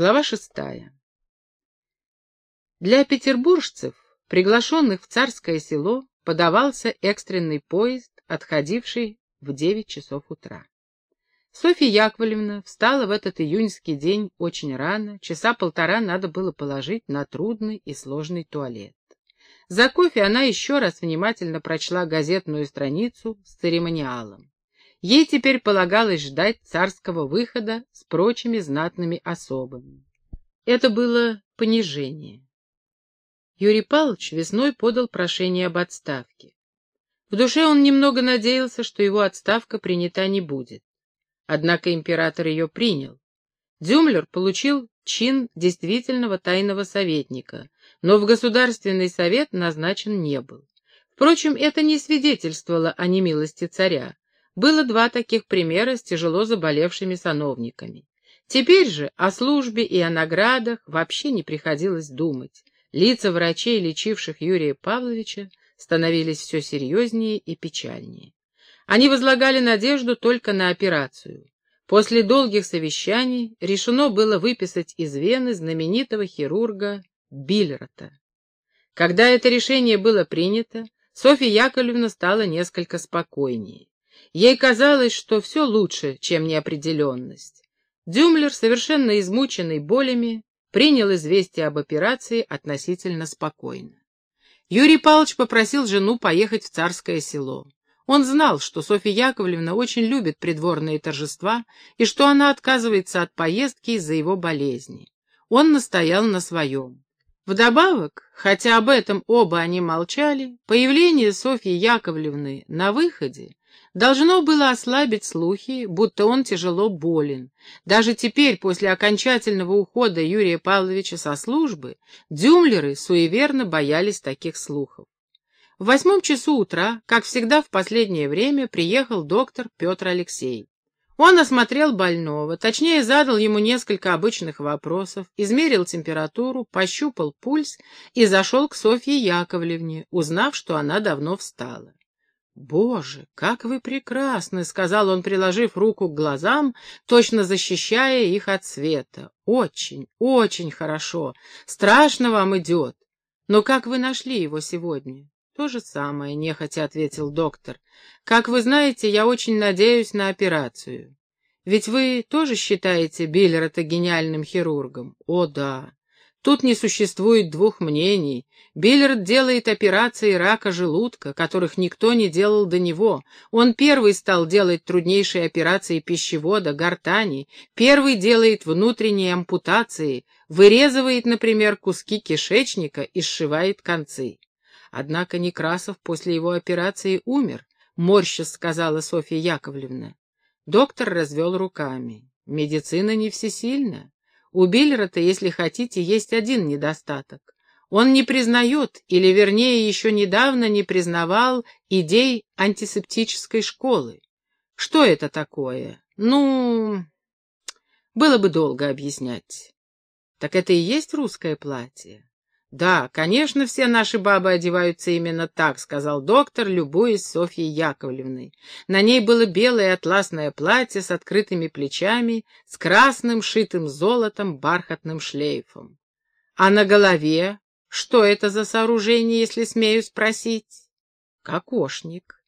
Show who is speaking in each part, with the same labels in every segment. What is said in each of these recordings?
Speaker 1: Глава шестая. Для петербуржцев, приглашенных в царское село, подавался экстренный поезд, отходивший в девять часов утра. Софья Яковлевна встала в этот июньский день очень рано, часа полтора надо было положить на трудный и сложный туалет. За кофе она еще раз внимательно прочла газетную страницу с церемониалом. Ей теперь полагалось ждать царского выхода с прочими знатными особами. Это было понижение. Юрий Павлович весной подал прошение об отставке. В душе он немного надеялся, что его отставка принята не будет. Однако император ее принял. Дюмлер получил чин действительного тайного советника, но в Государственный совет назначен не был. Впрочем, это не свидетельствовало о немилости царя. Было два таких примера с тяжело заболевшими сановниками. Теперь же о службе и о наградах вообще не приходилось думать. Лица врачей, лечивших Юрия Павловича, становились все серьезнее и печальнее. Они возлагали надежду только на операцию. После долгих совещаний решено было выписать из Вены знаменитого хирурга Биллерта. Когда это решение было принято, Софья Яковлевна стала несколько спокойнее. Ей казалось, что все лучше, чем неопределенность. Дюмлер, совершенно измученный болями, принял известие об операции относительно спокойно. Юрий Павлович попросил жену поехать в царское село. Он знал, что Софья Яковлевна очень любит придворные торжества и что она отказывается от поездки из-за его болезни. Он настоял на своем. Вдобавок, хотя об этом оба они молчали, появление Софьи Яковлевны на выходе должно было ослабить слухи, будто он тяжело болен. Даже теперь, после окончательного ухода Юрия Павловича со службы, дюмлеры суеверно боялись таких слухов. В восьмом часу утра, как всегда в последнее время, приехал доктор Петр Алексей. Он осмотрел больного, точнее задал ему несколько обычных вопросов, измерил температуру, пощупал пульс и зашел к Софье Яковлевне, узнав, что она давно встала. «Боже, как вы прекрасны!» — сказал он, приложив руку к глазам, точно защищая их от света. «Очень, очень хорошо. Страшно вам идет. Но как вы нашли его сегодня?» «То же самое», — нехотя ответил доктор. «Как вы знаете, я очень надеюсь на операцию. Ведь вы тоже считаете Биллера-то гениальным хирургом?» «О, да. Тут не существует двух мнений. Биллерд делает операции рака желудка, которых никто не делал до него. Он первый стал делать труднейшие операции пищевода, гортани, первый делает внутренние ампутации, вырезывает, например, куски кишечника и сшивает концы. Однако Некрасов после его операции умер, морща сказала Софья Яковлевна. Доктор развел руками. Медицина не всесильна. У Биллера-то, если хотите, есть один недостаток. Он не признает, или вернее еще недавно не признавал идей антисептической школы. Что это такое? Ну, было бы долго объяснять. Так это и есть русское платье? «Да, конечно, все наши бабы одеваются именно так», — сказал доктор, любуясь Софьей Яковлевной. На ней было белое атласное платье с открытыми плечами, с красным, шитым золотом, бархатным шлейфом. А на голове что это за сооружение, если смею спросить? Кокошник.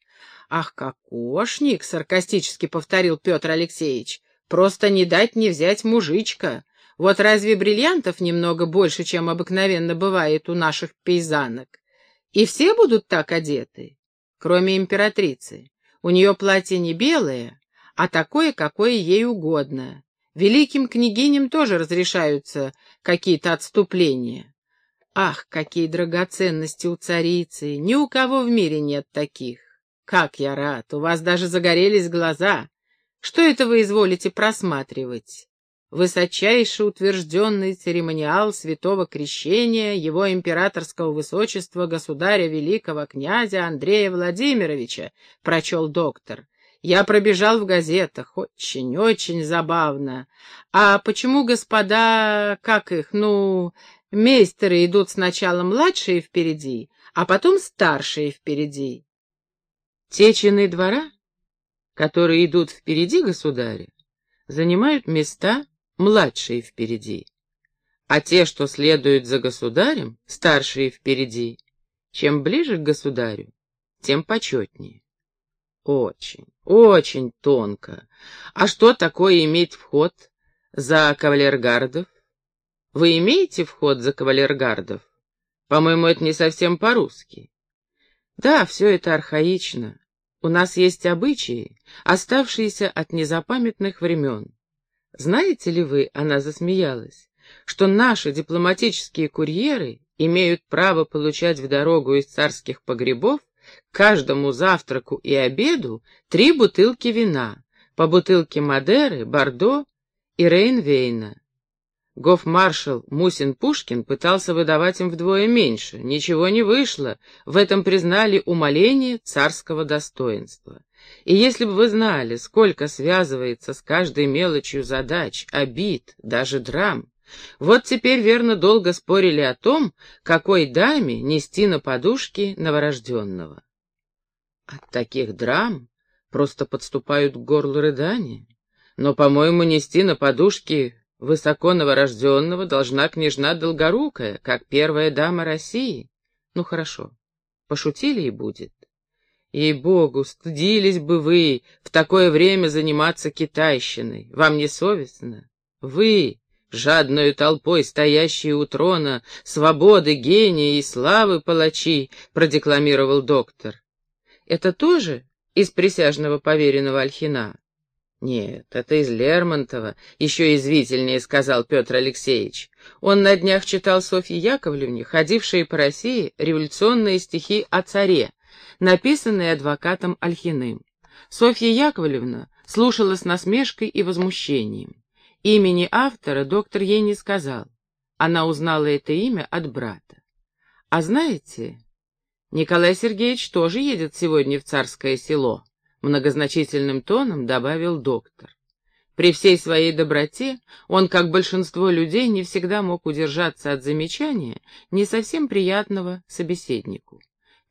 Speaker 1: Ах, кокошник, саркастически повторил Петр Алексеевич. Просто не дать не взять мужичка. Вот разве бриллиантов немного больше, чем обыкновенно бывает у наших пейзанок? И все будут так одеты, кроме императрицы. У нее платье не белое, а такое, какое ей угодно. Великим княгиням тоже разрешаются какие-то отступления. Ах, какие драгоценности у царицы! Ни у кого в мире нет таких. Как я рад! У вас даже загорелись глаза. Что это вы изволите просматривать? Высочайше утвержденный церемониал святого крещения его императорского высочества государя великого князя Андрея Владимировича, прочел доктор. Я пробежал в газетах, очень-очень забавно. А почему господа, как их, ну, мейстеры идут сначала младшие впереди, а потом старшие впереди? Те чины двора, которые идут впереди государя, занимают места младшие впереди. а те, что следуют за государем, старшие впереди. Чем ближе к государю, тем почетнее. Очень, очень тонко. А что такое иметь вход за кавалергардов? Вы имеете вход за кавалергардов? По-моему, это не совсем по-русски. Да, все это архаично. У нас есть обычаи, оставшиеся от незапамятных времен. Знаете ли вы, она засмеялась, что наши дипломатические курьеры имеют право получать в дорогу из царских погребов каждому завтраку и обеду три бутылки вина, по бутылке Мадеры, Бордо и Рейнвейна. Гофмаршал Мусин-Пушкин пытался выдавать им вдвое меньше. Ничего не вышло. В этом признали умоление царского достоинства. И если бы вы знали, сколько связывается с каждой мелочью задач, обид, даже драм, вот теперь, верно, долго спорили о том, какой даме нести на подушке новорожденного. От таких драм просто подступают к горлу рыдания. Но, по-моему, нести на подушке высоко новорожденного должна княжна Долгорукая, как первая дама России. Ну, хорошо, пошутили и будет. Ей-богу, стыдились бы вы в такое время заниматься китайщиной. Вам не совестно? Вы, жадную толпой стоящие у трона, свободы, гения и славы палачи, продекламировал доктор. Это тоже из присяжного поверенного Альхина? Нет, это из Лермонтова, еще извительнее сказал Петр Алексеевич. Он на днях читал Софье Яковлевне, ходившие по России, революционные стихи о царе, написанные адвокатом Альхиным. Софья Яковлевна слушала с насмешкой и возмущением. Имени автора доктор ей не сказал. Она узнала это имя от брата. А знаете, Николай Сергеевич тоже едет сегодня в Царское село, многозначительным тоном добавил доктор. При всей своей доброте он, как большинство людей, не всегда мог удержаться от замечания, не совсем приятного собеседнику.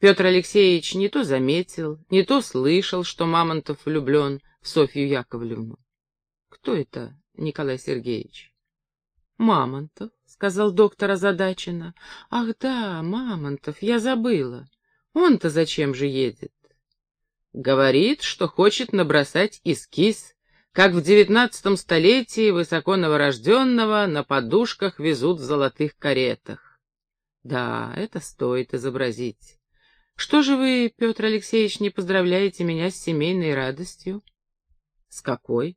Speaker 1: Петр Алексеевич не то заметил, не то слышал, что Мамонтов влюблен в Софью Яковлевну. Кто это Николай Сергеевич. «Мамонтов», — сказал доктор озадаченно. «Ах да, Мамонтов, я забыла. Он-то зачем же едет?» «Говорит, что хочет набросать эскиз, как в девятнадцатом столетии высоко новорожденного на подушках везут в золотых каретах. Да, это стоит изобразить. Что же вы, Петр Алексеевич, не поздравляете меня с семейной радостью? С какой?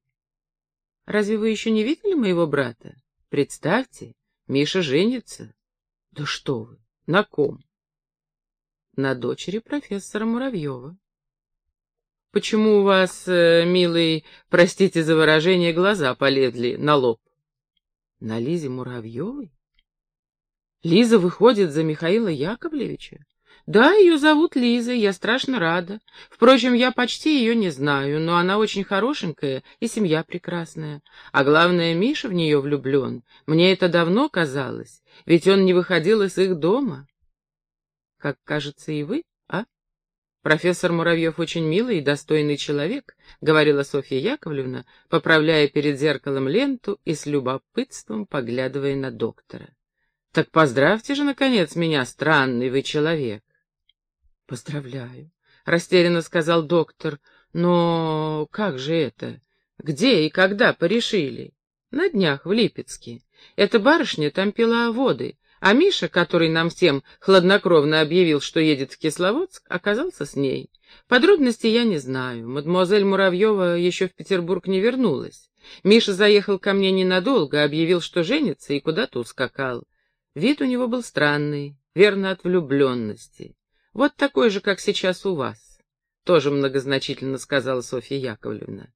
Speaker 1: Разве вы еще не видели моего брата? Представьте, Миша женится. Да что вы, на ком? На дочери профессора Муравьева. Почему у вас, э, милый, простите за выражение, глаза полезли на лоб? На Лизе Муравьевой? Лиза выходит за Михаила Яковлевича? Да, ее зовут Лиза, я страшно рада. Впрочем, я почти ее не знаю, но она очень хорошенькая и семья прекрасная. А главное, Миша в нее влюблен. Мне это давно казалось, ведь он не выходил из их дома. Как кажется и вы, а? Профессор Муравьев очень милый и достойный человек, говорила Софья Яковлевна, поправляя перед зеркалом ленту и с любопытством поглядывая на доктора. Так поздравьте же, наконец, меня, странный вы человек. «Поздравляю», — растерянно сказал доктор. «Но как же это? Где и когда порешили?» «На днях в Липецке. Эта барышня там пила воды, а Миша, который нам всем хладнокровно объявил, что едет в Кисловодск, оказался с ней. Подробностей я не знаю. Мадемуазель Муравьева еще в Петербург не вернулась. Миша заехал ко мне ненадолго, объявил, что женится, и куда-то ускакал. Вид у него был странный, верно, от влюбленности. Вот такой же, как сейчас у вас, — тоже многозначительно сказала Софья Яковлевна.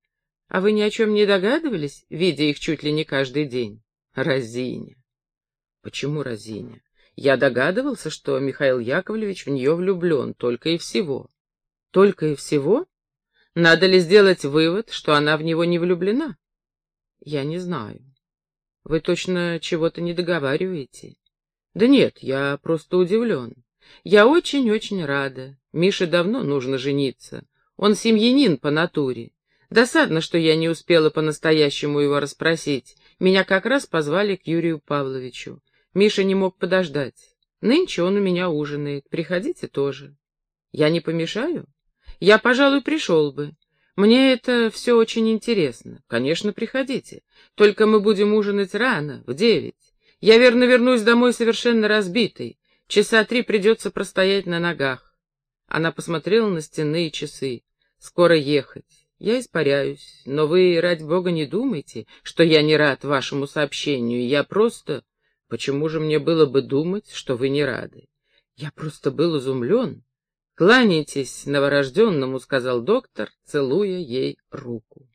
Speaker 1: А вы ни о чем не догадывались, видя их чуть ли не каждый день? Разиня. Почему Разиня? Я догадывался, что Михаил Яковлевич в нее влюблен, только и всего. Только и всего? Надо ли сделать вывод, что она в него не влюблена? Я не знаю. Вы точно чего-то не договариваете? Да нет, я просто удивлен. Я очень-очень рада. Мише давно нужно жениться. Он семьянин по натуре. Досадно, что я не успела по-настоящему его расспросить. Меня как раз позвали к Юрию Павловичу. Миша не мог подождать. Нынче он у меня ужинает. Приходите тоже. Я не помешаю? Я, пожалуй, пришел бы. Мне это все очень интересно. Конечно, приходите. Только мы будем ужинать рано, в девять. Я, верно, вернусь домой совершенно разбитый. Часа три придется простоять на ногах. Она посмотрела на стенные часы. Скоро ехать. Я испаряюсь, но вы, ради бога, не думайте, что я не рад вашему сообщению. Я просто... Почему же мне было бы думать, что вы не рады? Я просто был изумлен. «Кланяйтесь новорожденному», — сказал доктор, целуя ей руку.